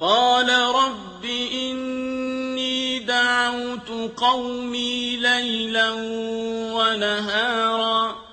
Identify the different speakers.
Speaker 1: قَالَ رَبِّ إِنِّي دَعَوْتُ قَوْمِي لَيْلًا وَنَهَارًا